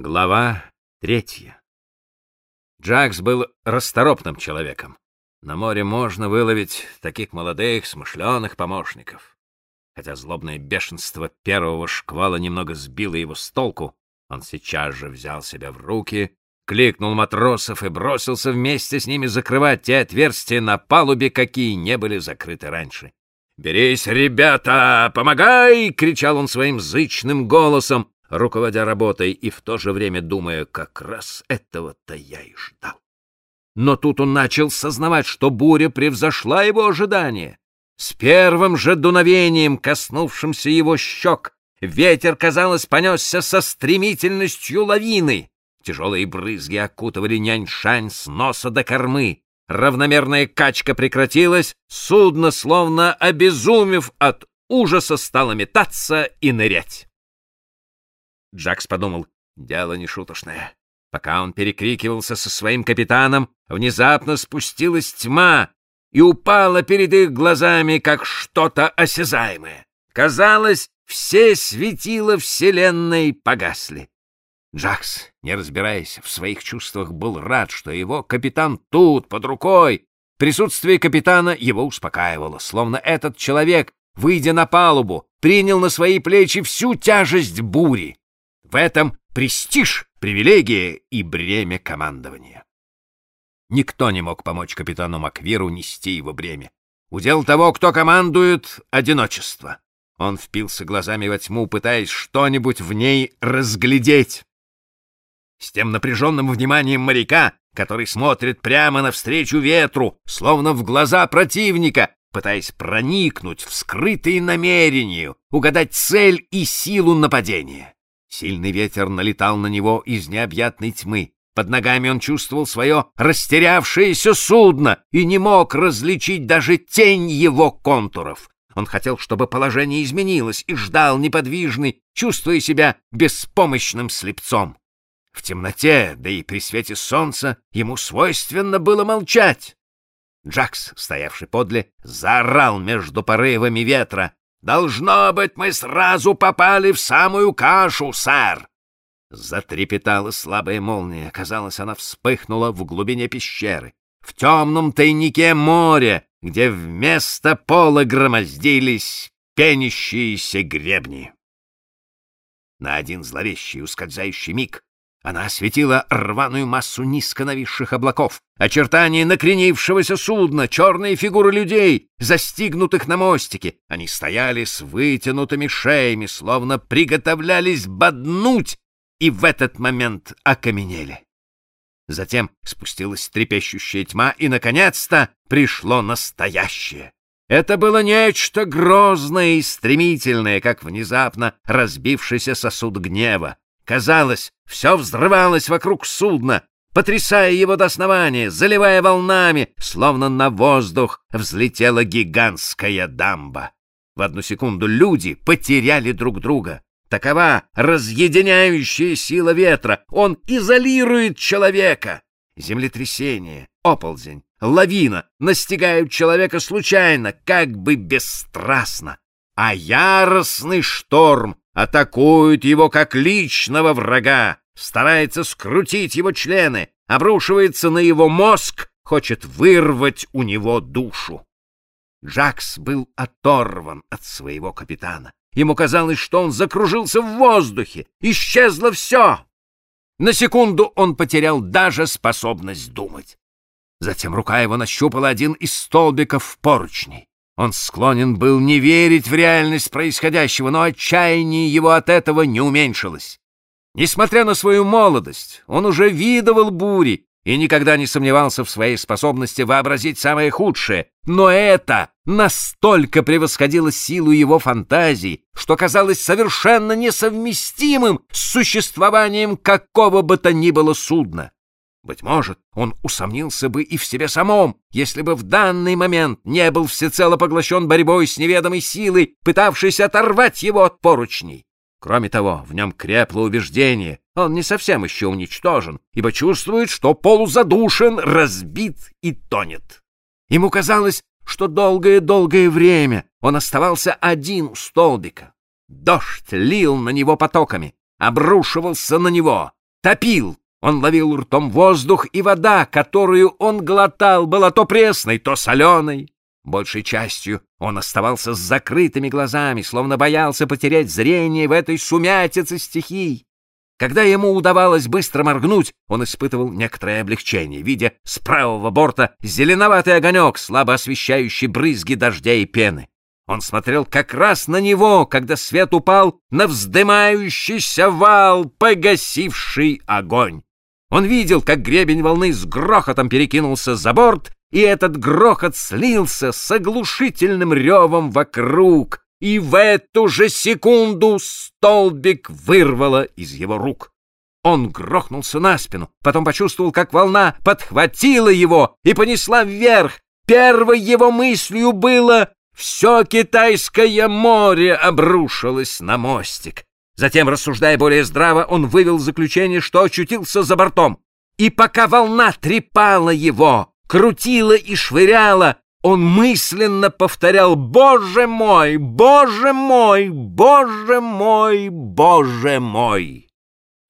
Глава третья. Джакс был расторопным человеком. На море можно выловить таких молодых, смышленых помощников. Хотя злобное бешенство первого шквала немного сбило его с толку, он сейчас же взял себя в руки, кликнул матросов и бросился вместе с ними закрывать те отверстия на палубе, какие не были закрыты раньше. «Берись, ребята! Помогай!» — кричал он своим зычным голосом, руководя работой и в то же время думая, как раз этого-то я и ждал. Но тут он начал сознавать, что буря превзошла его ожидания. С первым же дуновением, коснувшимся его щек, ветер, казалось, понесся со стремительностью лавины. Тяжелые брызги окутывали няньшань с носа до кормы. Равномерная качка прекратилась, судно, словно обезумев от ужаса, стало метаться и нырять. Джакс подумал, дело не шуточное. Пока он перекрикивался со своим капитаном, внезапно спустилась тьма и упала перед их глазами, как что-то осязаемое. Казалось, все светила Вселенной погасли. Джакс, не разбираясь в своих чувствах, был рад, что его капитан тут, под рукой. Присутствие капитана его успокаивало, словно этот человек, выйдя на палубу, принял на свои плечи всю тяжесть бури. В этом престиж, привилегия и бремя командования. Никто не мог помочь капитану Маквиру нести его бремя. Удел того, кто командует, — одиночество. Он впился глазами во тьму, пытаясь что-нибудь в ней разглядеть. С тем напряженным вниманием моряка, который смотрит прямо навстречу ветру, словно в глаза противника, пытаясь проникнуть в скрытые намерения, угадать цель и силу нападения. Сильный ветер налетал на него из необъятной тьмы. Под ногами он чувствовал свое растерявшееся судно и не мог различить даже тень его контуров. Он хотел, чтобы положение изменилось, и ждал неподвижный, чувствуя себя беспомощным слепцом. В темноте, да и при свете солнца, ему свойственно было молчать. Джакс, стоявший подле, заорал между порывами ветра. Должно быть, мы сразу попали в самую кашу, сэр. Затрепетала слабая молния. Казалось, она вспыхнула в глубине пещеры, в темном тайнике моря, где вместо пола громоздились пенящиеся гребни. На один зловещий ускользающий миг она осветила рваную массу низко нависших облаков, очертания накренившегося судна, черные фигуры людей, застигнутых на мостике. Они стояли с вытянутыми шеями, словно приготовлялись боднуть, и в этот момент окаменели. Затем спустилась трепещущая тьма, и, наконец-то, пришло настоящее. Это было нечто грозное и стремительное, как внезапно разбившийся сосуд гнева. Казалось, все взрывалось вокруг судна, потрясая его до основания, заливая волнами, словно на воздух взлетела гигантская дамба. В одну секунду люди потеряли друг друга. Такова разъединяющая сила ветра. Он изолирует человека. Землетрясение, оползень, лавина настигают человека случайно, как бы бесстрастно. А яростный шторм атакует его как личного врага, старается скрутить его члены, обрушивается на его мозг, хочет вырвать у него душу. Джакс был оторван от своего капитана. Ему казалось, что он закружился в воздухе, исчезло все. На секунду он потерял даже способность думать. Затем рука его нащупала один из столбиков поручней. Он склонен был не верить в реальность происходящего, но отчаяние его от этого не уменьшилось. Несмотря на свою молодость, он уже видывал бури и никогда не сомневался в своей способности вообразить самое худшее. Но это настолько превосходило силу его фантазий, что казалось совершенно несовместимым с существованием какого бы то ни было судна. Быть может, он усомнился бы и в себе самом, если бы в данный момент не был всецело поглощен борьбой с неведомой силой, пытавшейся оторвать его от поручней. Кроме того, в нем крепло убеждение, он не совсем еще уничтожен, ибо чувствует, что полузадушен, разбит и тонет. Ему казалось, что долгое-долгое время он оставался один у столбика. Дождь лил на него потоками, обрушивался на него, топил. Он ловил ртом воздух, и вода, которую он глотал, была то пресной, то соленой. Большей частью он оставался с закрытыми глазами, словно боялся потерять зрение в этой сумятице стихий. Когда ему удавалось быстро моргнуть, он испытывал некоторое облегчение, видя с правого борта зеленоватый огонек, слабо освещающий брызги дождя и пены. Он смотрел как раз на него, когда свет упал на вздымающийся вал, погасивший огонь. Он видел, как гребень волны с грохотом перекинулся за борт, и этот грохот слился с оглушительным ревом вокруг, и в эту же секунду столбик вырвало из его рук. Он грохнулся на спину, потом почувствовал, как волна подхватила его и понесла вверх. Первой его мыслью было «Все Китайское море обрушилось на мостик». Затем, рассуждая более здраво, он вывел заключение, что очутился за бортом. И пока волна трепала его, крутила и швыряла, он мысленно повторял «Боже мой! Боже мой! Боже мой! Боже мой!»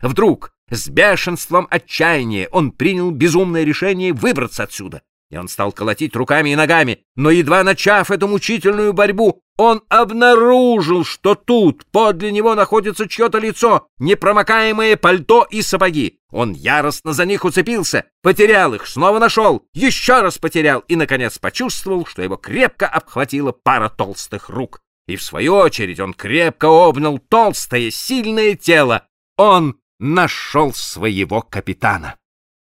Вдруг, с бешенством отчаяния, он принял безумное решение выбраться отсюда. И он стал колотить руками и ногами, но, едва начав эту мучительную борьбу, он обнаружил, что тут подле него находится чье-то лицо, непромокаемое пальто и сапоги. Он яростно за них уцепился, потерял их, снова нашел, еще раз потерял и, наконец, почувствовал, что его крепко обхватила пара толстых рук. И, в свою очередь, он крепко обнял толстое, сильное тело. Он нашел своего капитана.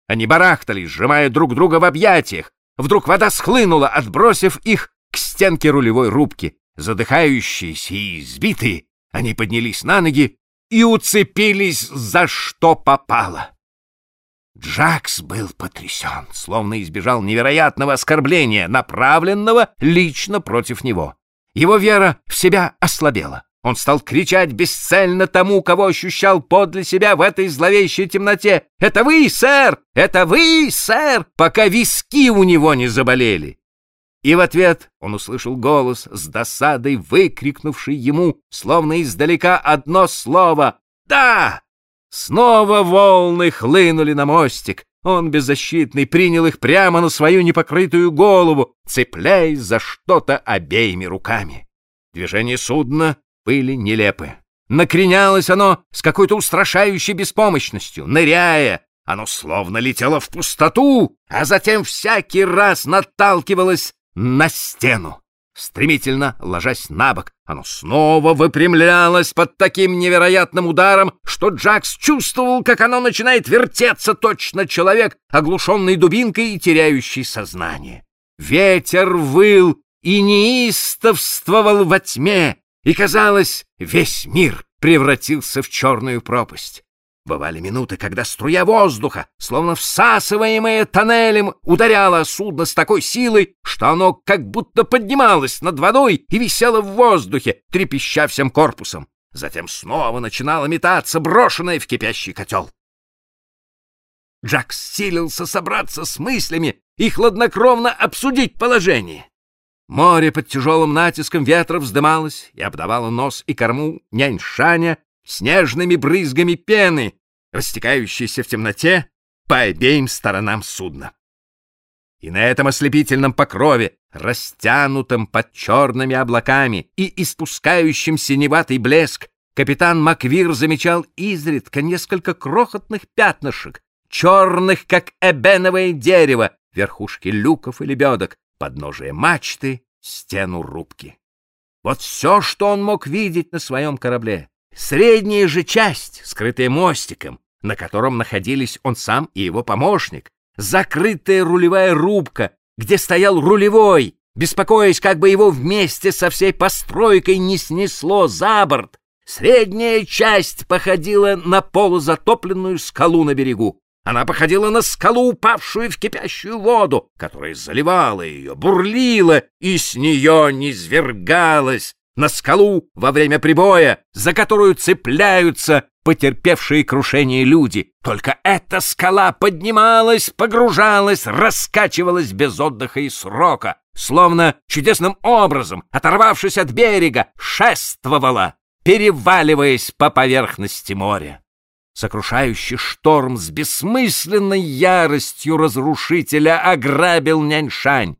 Они барахтались, сжимая друг друга в объятиях. Вдруг вода схлынула, отбросив их к стенке рулевой рубки. Задыхающиеся и избитые, они поднялись на ноги и уцепились за что попало. Джакс был потрясен, словно избежал невероятного оскорбления, направленного лично против него. Его вера в себя ослабела. Он стал кричать бесцельно тому, кого ощущал подле себя в этой зловещей темноте. «Это вы, сэр! Это вы, сэр!» пока виски у него не заболели. И в ответ он услышал голос с досадой, выкрикнувший ему, словно издалека, одно слово «Да!». Снова волны хлынули на мостик. Он, беззащитный, принял их прямо на свою непокрытую голову, цепляясь за что-то обеими руками. Движение судна были нелепы. Накренялось оно с какой-то устрашающей беспомощностью, ныряя. Оно словно летело в пустоту, а затем всякий раз наталкивалось на стену. Стремительно ложась на бок, оно снова выпрямлялось под таким невероятным ударом, что Джакс чувствовал, как оно начинает вертеться точно человек, оглушенный дубинкой и теряющий сознание. Ветер выл и неистовствовал во тьме, и, казалось, весь мир превратился в черную пропасть. Бывали минуты, когда струя воздуха, словно всасываемая тоннелем, ударяла судно с такой силой, что оно как будто поднималось над водой и висело в воздухе, трепеща всем корпусом. Затем снова начинало метаться, брошенное в кипящий котел. Джакс силился собраться с мыслями и хладнокровно обсудить положение. Море под тяжелым натиском ветра вздымалось и обдавало нос и корму няньшаня снежными брызгами пены, растекающейся в темноте по обеим сторонам судна. И на этом ослепительном покрове, растянутом под черными облаками и испускающим синеватый блеск, капитан Маквир замечал изредка несколько крохотных пятнышек, черных, как эбеновое дерево, верхушки люков и лебедок, подножие мачты, стену рубки. Вот все, что он мог видеть на своем корабле. Средняя же часть, скрытая мостиком, на котором находились он сам и его помощник, закрытая рулевая рубка, где стоял рулевой, беспокоясь, как бы его вместе со всей постройкой не снесло за борт. Средняя часть походила на полузатопленную скалу на берегу. Она походила на скалу, упавшую в кипящую воду, которая заливала ее, бурлила и с нее низвергалась, на скалу во время прибоя, за которую цепляются потерпевшие крушение люди. Только эта скала поднималась, погружалась, раскачивалась без отдыха и срока, словно чудесным образом, оторвавшись от берега, шествовала, переваливаясь по поверхности моря. Сокрушающий шторм с бессмысленной яростью разрушителя ограбил Няньшань.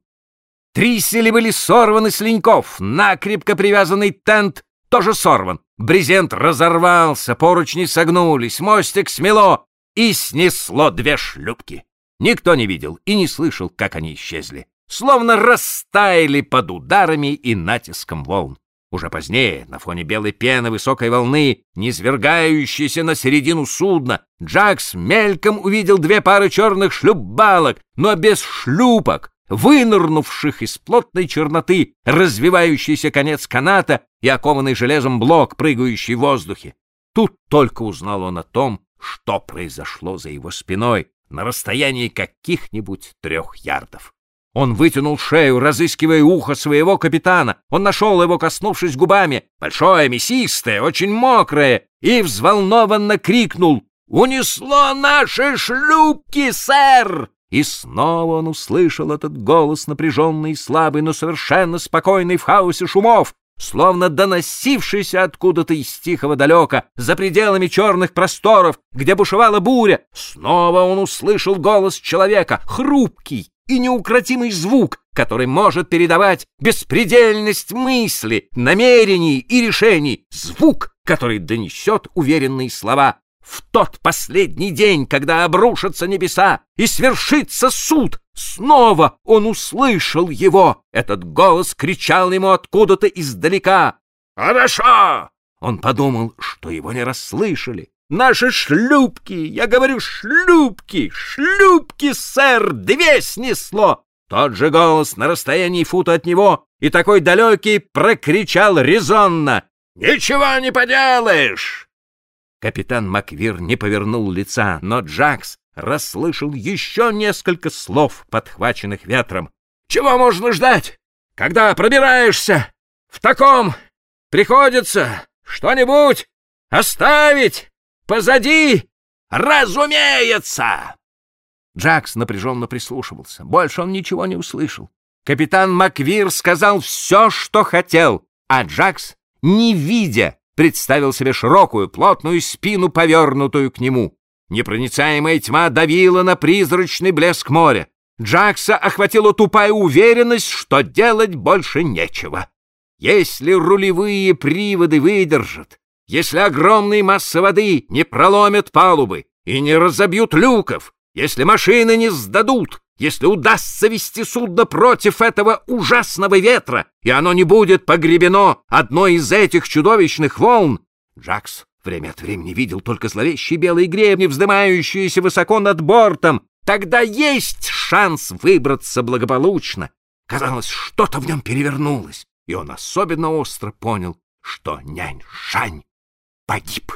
Трисели были сорваны с леньков, накрепко привязанный тент тоже сорван. Брезент разорвался, поручни согнулись, мостик смело и снесло две шлюпки. Никто не видел и не слышал, как они исчезли, словно растаяли под ударами и натиском волн. Уже позднее, на фоне белой пены высокой волны, низвергающейся на середину судна, Джакс мельком увидел две пары черных шлюпбалок, но без шлюпок, вынырнувших из плотной черноты, развивающийся конец каната и окованный железом блок, прыгающий в воздухе. Тут только узнал он о том, что произошло за его спиной на расстоянии каких-нибудь трех ярдов. Он вытянул шею, разыскивая ухо своего капитана. Он нашел его, коснувшись губами, большое, мясистое, очень мокрое, и взволнованно крикнул «Унесло наши шлюпки, сэр!» И снова он услышал этот голос, напряженный и слабый, но совершенно спокойный в хаосе шумов, словно доносившийся откуда-то из тихого далека, за пределами черных просторов, где бушевала буря. Снова он услышал голос человека, хрупкий, и неукротимый звук, который может передавать беспредельность мысли, намерений и решений, звук, который донесет уверенные слова. В тот последний день, когда обрушатся небеса и свершится суд, снова он услышал его. Этот голос кричал ему откуда-то издалека. «Хорошо!» Он подумал, что его не расслышали, Наши шлюпки, я говорю, шлюпки, шлюпки, сэр, две снесло. Тот же голос на расстоянии фута от него и такой далекий прокричал резонно. «Ничего не поделаешь!» Капитан Маквир не повернул лица, но Джакс расслышал еще несколько слов, подхваченных ветром. «Чего можно ждать, когда пробираешься? В таком приходится что-нибудь оставить!» Позади! Разумеется!» Джакс напряженно прислушивался. Больше он ничего не услышал. Капитан Маквир сказал все, что хотел, а Джакс, не видя, представил себе широкую, плотную спину, повернутую к нему. Непроницаемая тьма давила на призрачный блеск моря. Джакса охватила тупая уверенность, что делать больше нечего. Если рулевые приводы выдержат, если огромные массы воды не проломят палубы и не разобьют люков, если машины не сдадут, если удастся вести судно против этого ужасного ветра, и оно не будет погребено одной из этих чудовищных волн, Джакс время от времени видел только зловещие белые гребни, вздымающиеся высоко над бортом. Тогда есть шанс выбраться благополучно. Казалось, что-то в нем перевернулось, и он особенно остро понял, что нянь-шань погиб.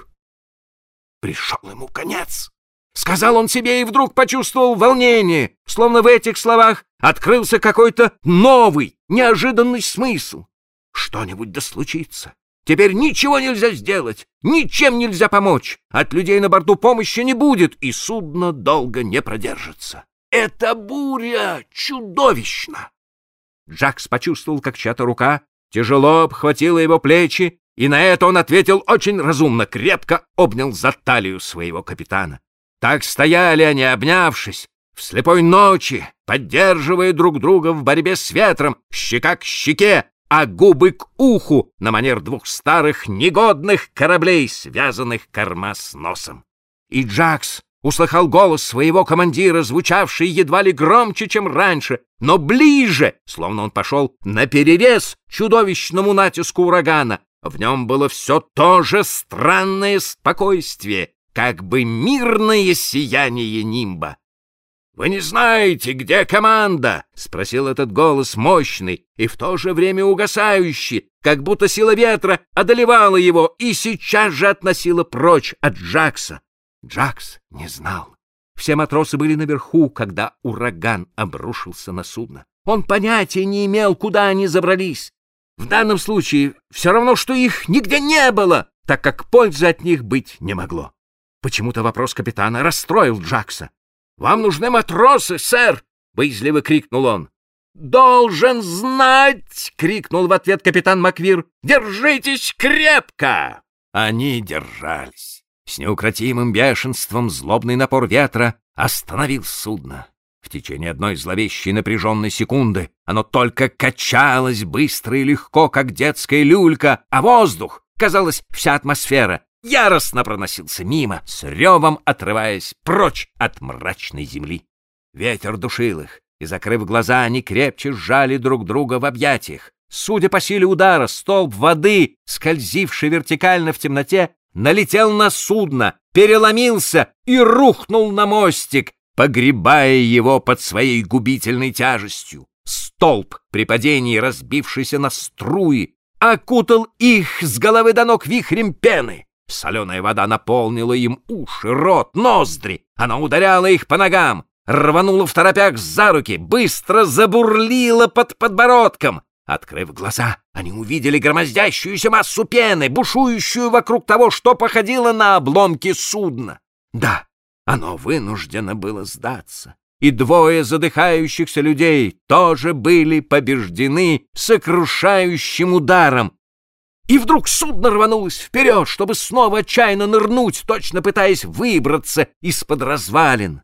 Пришел ему конец. Сказал он себе и вдруг почувствовал волнение, словно в этих словах открылся какой-то новый, неожиданный смысл. Что-нибудь да случится. Теперь ничего нельзя сделать, ничем нельзя помочь. От людей на борту помощи не будет, и судно долго не продержится. Эта буря чудовищна! Джакс почувствовал, как чья-то рука тяжело обхватила его плечи и на это он ответил очень разумно, крепко обнял за талию своего капитана. Так стояли они, обнявшись, в слепой ночи, поддерживая друг друга в борьбе с ветром, щека к щеке, а губы к уху на манер двух старых негодных кораблей, связанных корма с носом. И Джакс услыхал голос своего командира, звучавший едва ли громче, чем раньше, но ближе, словно он пошел на перерез чудовищному натиску урагана, в нем было все то же странное спокойствие, как бы мирное сияние нимба. «Вы не знаете, где команда?» — спросил этот голос мощный и в то же время угасающий, как будто сила ветра одолевала его и сейчас же относила прочь от Джакса. Джакс не знал. Все матросы были наверху, когда ураган обрушился на судно. Он понятия не имел, куда они забрались. В данном случае все равно, что их нигде не было, так как пользы от них быть не могло. Почему-то вопрос капитана расстроил Джакса. «Вам нужны матросы, сэр!» — боязливо крикнул он. «Должен знать!» — крикнул в ответ капитан Маквир. «Держитесь крепко!» Они держались. С неукротимым бешенством злобный напор ветра остановил судно. В течение одной зловещей напряженной секунды оно только качалось быстро и легко, как детская люлька, а воздух, казалось, вся атмосфера, яростно проносился мимо, с ревом отрываясь прочь от мрачной земли. Ветер душил их, и, закрыв глаза, они крепче сжали друг друга в объятиях. Судя по силе удара, столб воды, скользивший вертикально в темноте, налетел на судно, переломился и рухнул на мостик, погребая его под своей губительной тяжестью. Столб, при падении разбившийся на струи, окутал их с головы до ног вихрем пены. Соленая вода наполнила им уши, рот, ноздри. Она ударяла их по ногам, рванула в торопях за руки, быстро забурлила под подбородком. Открыв глаза, они увидели громоздящуюся массу пены, бушующую вокруг того, что походило на обломки судна. Да, оно вынуждено было сдаться, и двое задыхающихся людей тоже были побеждены сокрушающим ударом. И вдруг судно рванулось вперед, чтобы снова отчаянно нырнуть, точно пытаясь выбраться из-под развалин.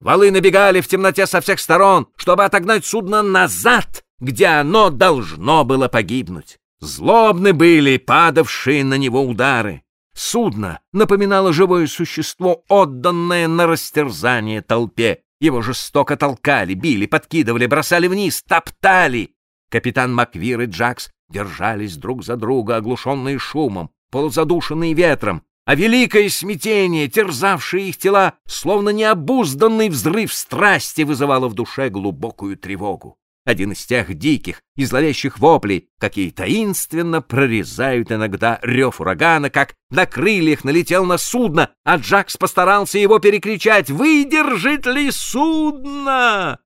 Валы набегали в темноте со всех сторон, чтобы отогнать судно назад, где оно должно было погибнуть. Злобны были падавшие на него удары. Судно напоминало живое существо, отданное на растерзание толпе. Его жестоко толкали, били, подкидывали, бросали вниз, топтали. Капитан Маквир и Джакс держались друг за друга, оглушенные шумом, полузадушенные ветром, а великое смятение, терзавшее их тела, словно необузданный взрыв страсти, вызывало в душе глубокую тревогу один из тех диких и зловещих воплей, какие таинственно прорезают иногда рев урагана, как на крыльях налетел на судно, а Джакс постарался его перекричать «Выдержит ли судно?»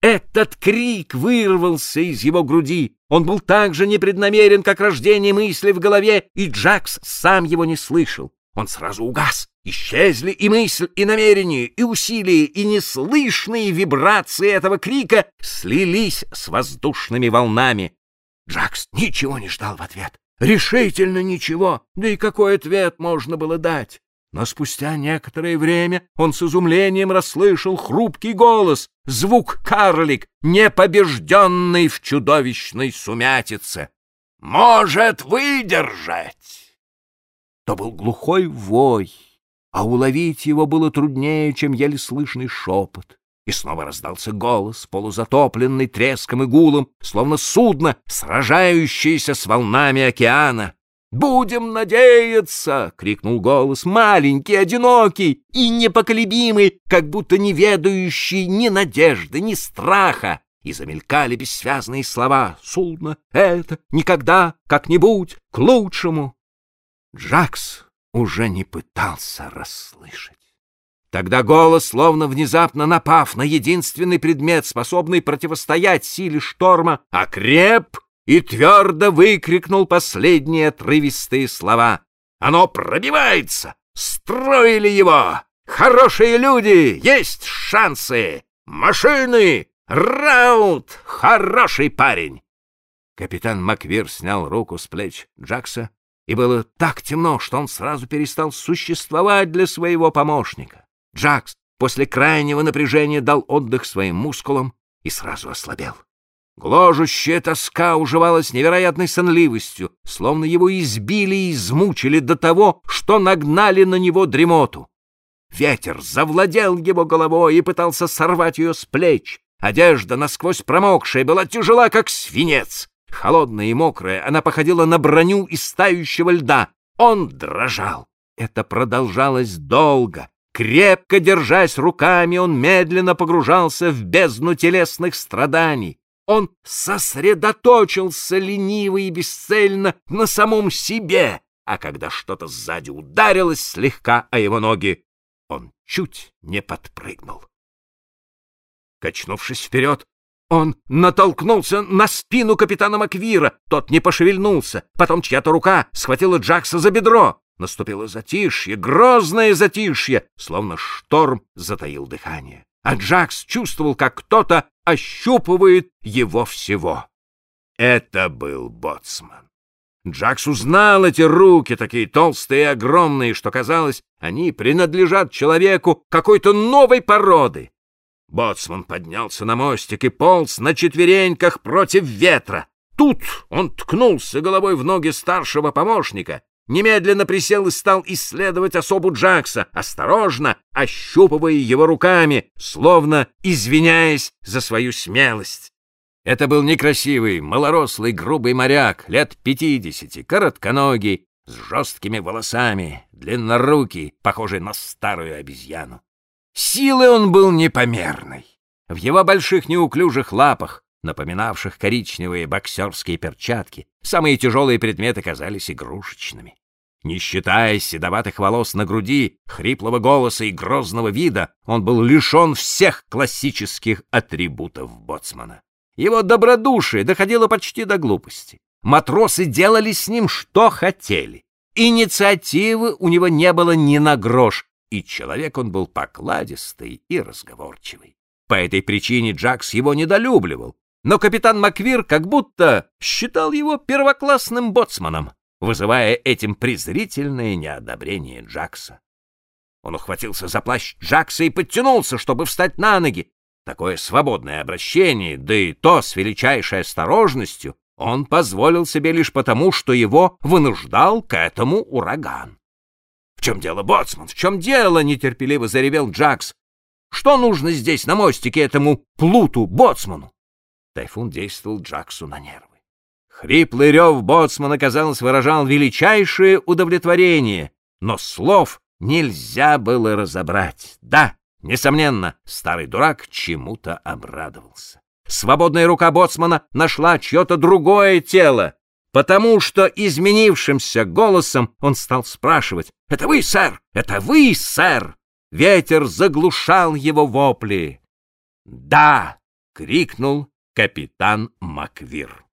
Этот крик вырвался из его груди. Он был так же непреднамерен, как рождение мысли в голове, и Джакс сам его не слышал. Он сразу угас, Исчезли и мысль, и намерение, и усилия, и неслышные вибрации этого крика слились с воздушными волнами. Джакс ничего не ждал в ответ. Решительно ничего. Да и какой ответ можно было дать? Но спустя некоторое время он с изумлением расслышал хрупкий голос, звук карлик, непобежденный в чудовищной сумятице. «Может выдержать!» То был глухой вой а уловить его было труднее, чем еле слышный шепот. И снова раздался голос, полузатопленный треском и гулом, словно судно, сражающееся с волнами океана. «Будем надеяться!» — крикнул голос, маленький, одинокий и непоколебимый, как будто не ведающий ни надежды, ни страха. И замелькали бессвязные слова «Судно — это никогда, как-нибудь, к лучшему». Джакс уже не пытался расслышать. Тогда голос, словно внезапно напав на единственный предмет, способный противостоять силе шторма, окреп и твердо выкрикнул последние отрывистые слова. «Оно пробивается! Строили его! Хорошие люди! Есть шансы! Машины! Раут! Хороший парень!» Капитан Маквир снял руку с плеч Джакса и было так темно, что он сразу перестал существовать для своего помощника. Джакс после крайнего напряжения дал отдых своим мускулам и сразу ослабел. Гложущая тоска уживалась невероятной сонливостью, словно его избили и измучили до того, что нагнали на него дремоту. Ветер завладел его головой и пытался сорвать ее с плеч. Одежда, насквозь промокшая, была тяжела, как свинец. Холодная и мокрая, она походила на броню из тающего льда. Он дрожал. Это продолжалось долго. Крепко держась руками, он медленно погружался в бездну телесных страданий. Он сосредоточился лениво и бесцельно на самом себе, а когда что-то сзади ударилось слегка о его ноги, он чуть не подпрыгнул. Качнувшись вперед, он натолкнулся на спину капитана Маквира. Тот не пошевельнулся. Потом чья-то рука схватила Джакса за бедро. Наступило затишье, грозное затишье, словно шторм затаил дыхание. А Джакс чувствовал, как кто-то ощупывает его всего. Это был боцман. Джакс узнал эти руки, такие толстые и огромные, что, казалось, они принадлежат человеку какой-то новой породы. Боцман поднялся на мостик и полз на четвереньках против ветра. Тут он ткнулся головой в ноги старшего помощника, немедленно присел и стал исследовать особу Джакса, осторожно ощупывая его руками, словно извиняясь за свою смелость. Это был некрасивый, малорослый, грубый моряк, лет пятидесяти, коротконогий, с жесткими волосами, длиннорукий, похожий на старую обезьяну. Силы он был непомерной. В его больших неуклюжих лапах, напоминавших коричневые боксерские перчатки, самые тяжелые предметы казались игрушечными. Не считая седоватых волос на груди, хриплого голоса и грозного вида, он был лишен всех классических атрибутов боцмана. Его добродушие доходило почти до глупости. Матросы делали с ним что хотели. Инициативы у него не было ни на грош, и человек он был покладистый и разговорчивый. По этой причине Джакс его недолюбливал, но капитан Маквир как будто считал его первоклассным боцманом, вызывая этим презрительное неодобрение Джакса. Он ухватился за плащ Джакса и подтянулся, чтобы встать на ноги, Такое свободное обращение, да и то с величайшей осторожностью, он позволил себе лишь потому, что его вынуждал к этому ураган. — В чем дело, боцман, в чем дело? — нетерпеливо заревел Джакс. — Что нужно здесь, на мостике, этому плуту, боцману? Тайфун действовал Джаксу на нервы. Хриплый рев боцмана, казалось, выражал величайшее удовлетворение, но слов нельзя было разобрать. Да, Несомненно, старый дурак чему-то обрадовался. Свободная рука боцмана нашла чье-то другое тело, потому что изменившимся голосом он стал спрашивать «Это вы, сэр? Это вы, сэр?» Ветер заглушал его вопли. «Да!» — крикнул капитан Маквир.